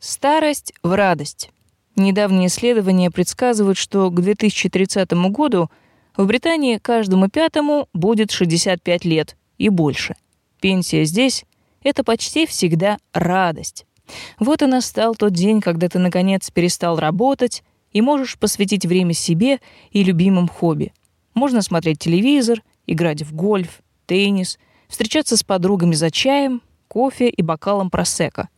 Старость в радость. Недавние исследования предсказывают, что к 2030 году в Британии каждому пятому будет 65 лет и больше. Пенсия здесь — это почти всегда радость. Вот и настал тот день, когда ты, наконец, перестал работать и можешь посвятить время себе и любимым хобби. Можно смотреть телевизор, играть в гольф, теннис, встречаться с подругами за чаем, кофе и бокалом просека.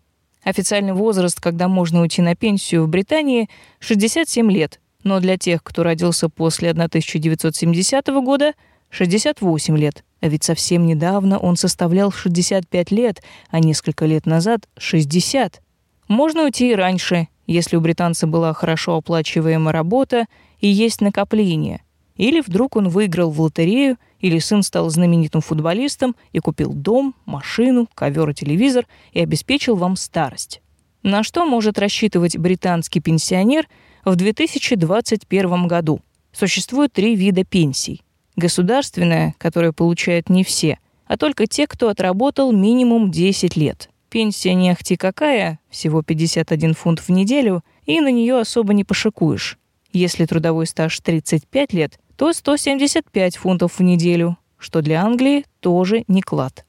Официальный возраст, когда можно уйти на пенсию в Британии, 67 лет, но для тех, кто родился после 1970 года, 68 лет. А ведь совсем недавно он составлял 65 лет, а несколько лет назад — 60. Можно уйти и раньше, если у британца была хорошо оплачиваемая работа и есть накопление. Или вдруг он выиграл в лотерею, или сын стал знаменитым футболистом и купил дом, машину, ковер и телевизор и обеспечил вам старость. На что может рассчитывать британский пенсионер в 2021 году? Существует три вида пенсий. Государственная, которую получают не все, а только те, кто отработал минимум 10 лет. Пенсия не ахти какая, всего 51 фунт в неделю, и на нее особо не пошикуешь. Если трудовой стаж 35 лет, то 175 фунтов в неделю, что для Англии тоже не клад.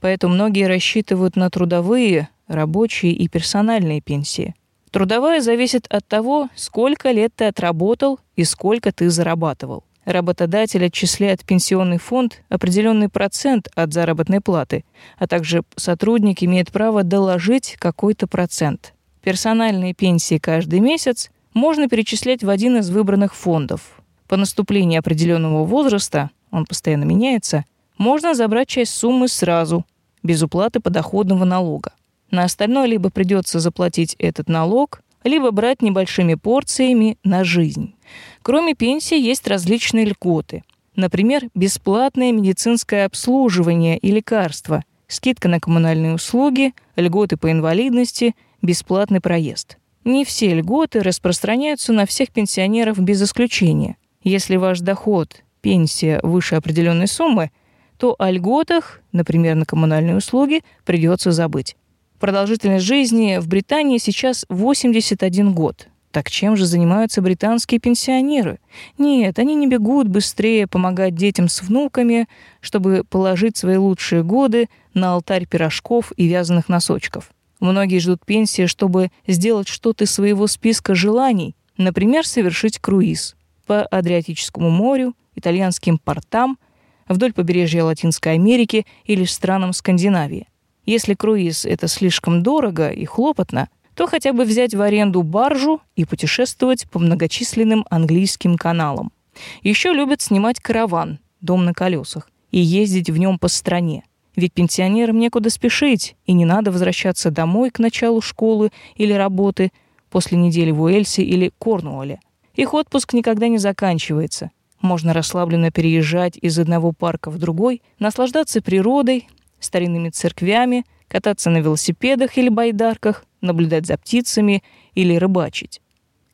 Поэтому многие рассчитывают на трудовые, рабочие и персональные пенсии. Трудовая зависит от того, сколько лет ты отработал и сколько ты зарабатывал. Работодатель отчисляет в пенсионный фонд определенный процент от заработной платы, а также сотрудник имеет право доложить какой-то процент. Персональные пенсии каждый месяц можно перечислять в один из выбранных фондов. По наступлении определенного возраста, он постоянно меняется, можно забрать часть суммы сразу, без уплаты подоходного налога. На остальное либо придется заплатить этот налог, либо брать небольшими порциями на жизнь. Кроме пенсии есть различные льготы. Например, бесплатное медицинское обслуживание и лекарства, скидка на коммунальные услуги, льготы по инвалидности, бесплатный проезд. Не все льготы распространяются на всех пенсионеров без исключения. Если ваш доход, пенсия выше определенной суммы, то о льготах, например, на коммунальные услуги, придется забыть. Продолжительность жизни в Британии сейчас 81 год. Так чем же занимаются британские пенсионеры? Нет, они не бегут быстрее помогать детям с внуками, чтобы положить свои лучшие годы на алтарь пирожков и вязаных носочков. Многие ждут пенсии, чтобы сделать что-то из своего списка желаний, например, совершить круиз по Адриатическому морю, итальянским портам, вдоль побережья Латинской Америки или странам Скандинавии. Если круиз — это слишком дорого и хлопотно, то хотя бы взять в аренду баржу и путешествовать по многочисленным английским каналам. Еще любят снимать караван, дом на колесах, и ездить в нем по стране. Ведь пенсионерам некуда спешить, и не надо возвращаться домой к началу школы или работы после недели в Уэльсе или Корнуолле. Их отпуск никогда не заканчивается. Можно расслабленно переезжать из одного парка в другой, наслаждаться природой, старинными церквями, кататься на велосипедах или байдарках, наблюдать за птицами или рыбачить.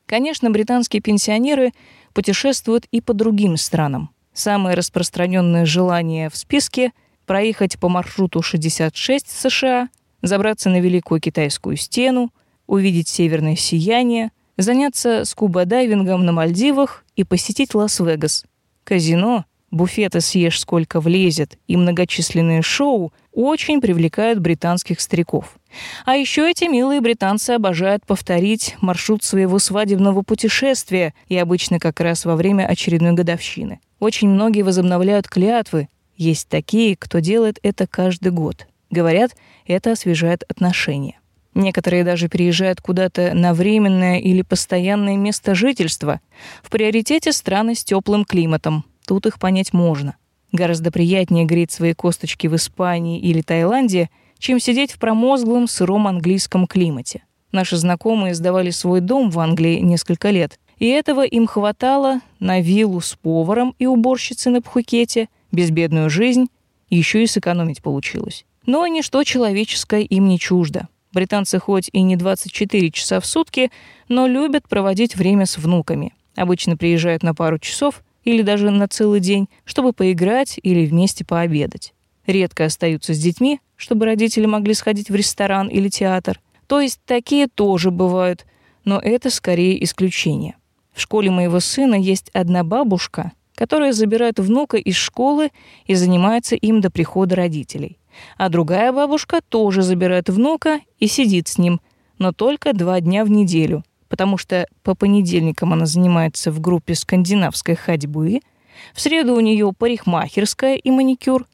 Конечно, британские пенсионеры путешествуют и по другим странам. Самое распространенное желание в списке — проехать по маршруту 66 США, забраться на Великую Китайскую стену, увидеть северное сияние, заняться скуба-дайвингом на Мальдивах и посетить Лас-Вегас. Казино буфеты «Съешь сколько влезет» и многочисленные шоу очень привлекают британских стариков. А еще эти милые британцы обожают повторить маршрут своего свадебного путешествия, и обычно как раз во время очередной годовщины. Очень многие возобновляют клятвы. Есть такие, кто делает это каждый год. Говорят, это освежает отношения. Некоторые даже переезжают куда-то на временное или постоянное место жительства. В приоритете страны с теплым климатом, Тут их понять можно. Гораздо приятнее греть свои косточки в Испании или Таиланде, чем сидеть в промозглом сыром английском климате. Наши знакомые сдавали свой дом в Англии несколько лет, и этого им хватало на виллу с поваром и уборщицей на Пхукете, безбедную жизнь, еще и сэкономить получилось. Но ничто человеческое им не чуждо. Британцы хоть и не 24 часа в сутки, но любят проводить время с внуками. Обычно приезжают на пару часов или даже на целый день, чтобы поиграть или вместе пообедать. Редко остаются с детьми, чтобы родители могли сходить в ресторан или театр. То есть такие тоже бывают, но это скорее исключение. В школе моего сына есть одна бабушка, которая забирает внука из школы и занимается им до прихода родителей. А другая бабушка тоже забирает внука и сидит с ним, но только два дня в неделю, потому что по понедельникам она занимается в группе скандинавской ходьбы, в среду у нее парикмахерская и маникюр,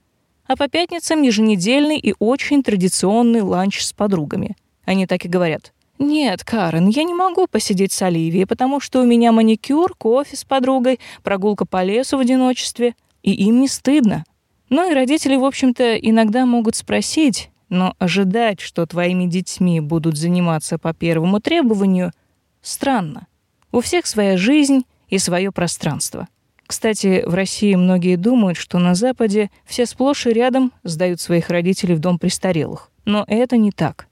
а по пятницам еженедельный и очень традиционный ланч с подругами. Они так и говорят. «Нет, Карен, я не могу посидеть с Оливией, потому что у меня маникюр, кофе с подругой, прогулка по лесу в одиночестве, и им не стыдно». Ну и родители, в общем-то, иногда могут спросить, но ожидать, что твоими детьми будут заниматься по первому требованию, странно. У всех своя жизнь и свое пространство. Кстати, в России многие думают, что на Западе все сплошь и рядом сдают своих родителей в дом престарелых. Но это не так.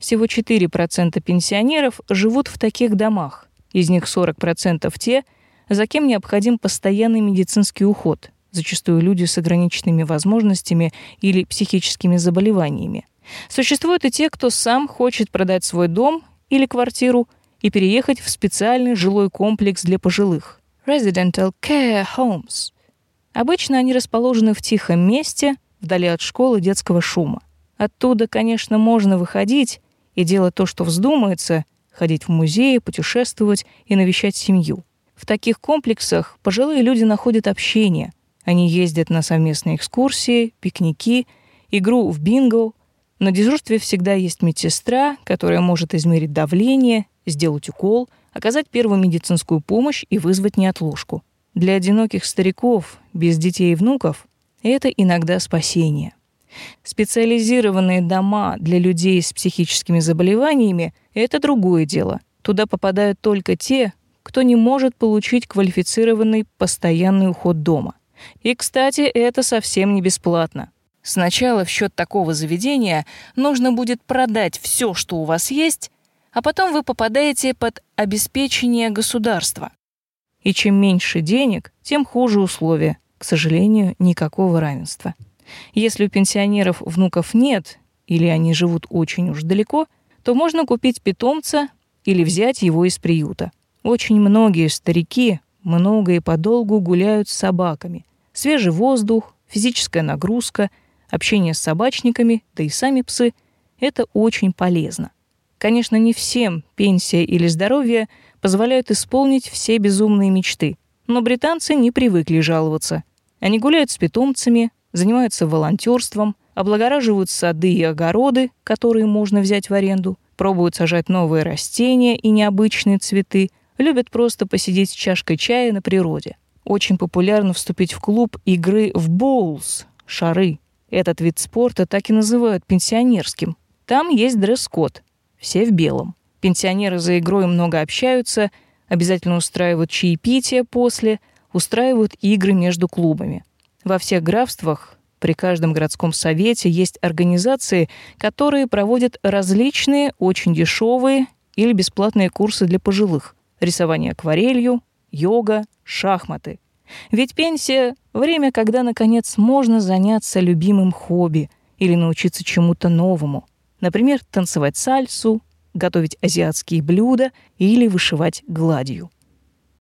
Всего 4% пенсионеров живут в таких домах. Из них 40% те, за кем необходим постоянный медицинский уход, зачастую люди с ограниченными возможностями или психическими заболеваниями. Существуют и те, кто сам хочет продать свой дом или квартиру и переехать в специальный жилой комплекс для пожилых – Residential Care Homes. Обычно они расположены в тихом месте, вдали от школы детского шума. Оттуда, конечно, можно выходить и делать то, что вздумается, ходить в музеи, путешествовать и навещать семью. В таких комплексах пожилые люди находят общение. Они ездят на совместные экскурсии, пикники, игру в бинго. На дежурстве всегда есть медсестра, которая может измерить давление, сделать укол, оказать первую медицинскую помощь и вызвать неотложку. Для одиноких стариков без детей и внуков это иногда спасение. Специализированные дома для людей с психическими заболеваниями – это другое дело. Туда попадают только те, кто не может получить квалифицированный постоянный уход дома. И, кстати, это совсем не бесплатно. Сначала в счет такого заведения нужно будет продать все, что у вас есть, а потом вы попадаете под обеспечение государства. И чем меньше денег, тем хуже условия. К сожалению, никакого равенства. Если у пенсионеров внуков нет, или они живут очень уж далеко, то можно купить питомца или взять его из приюта. Очень многие старики много и подолгу гуляют с собаками. Свежий воздух, физическая нагрузка, общение с собачниками, да и сами псы – это очень полезно. Конечно, не всем пенсия или здоровье позволяют исполнить все безумные мечты, но британцы не привыкли жаловаться. Они гуляют с питомцами, занимаются волонтерством, облагораживают сады и огороды, которые можно взять в аренду, пробуют сажать новые растения и необычные цветы, любят просто посидеть с чашкой чая на природе. Очень популярно вступить в клуб игры в боулс – шары. Этот вид спорта так и называют пенсионерским. Там есть дресс-код. Все в белом. Пенсионеры за игрой много общаются, обязательно устраивают чаепитие после, устраивают игры между клубами – во всех графствах при каждом городском совете есть организации, которые проводят различные, очень дешевые или бесплатные курсы для пожилых. Рисование акварелью, йога, шахматы. Ведь пенсия – время, когда, наконец, можно заняться любимым хобби или научиться чему-то новому. Например, танцевать сальсу, готовить азиатские блюда или вышивать гладью.